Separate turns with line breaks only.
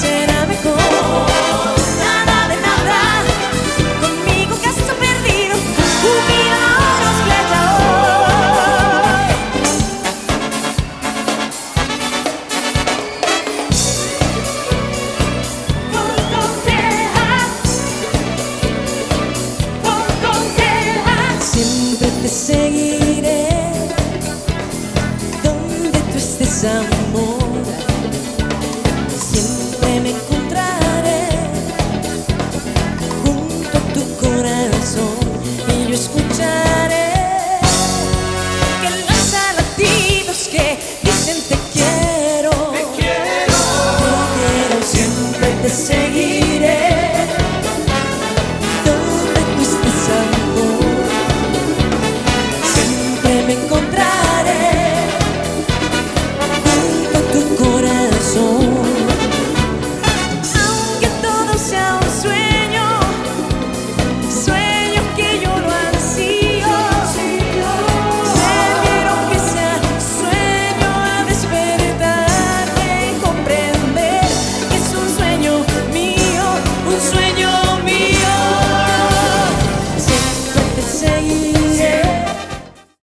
Será mejor, nada de labrar. Conmigo casi se perdido. Con tu vida ahora os voy a llorar. Con. Siempre te seguiré donde tú estés. te seguiré.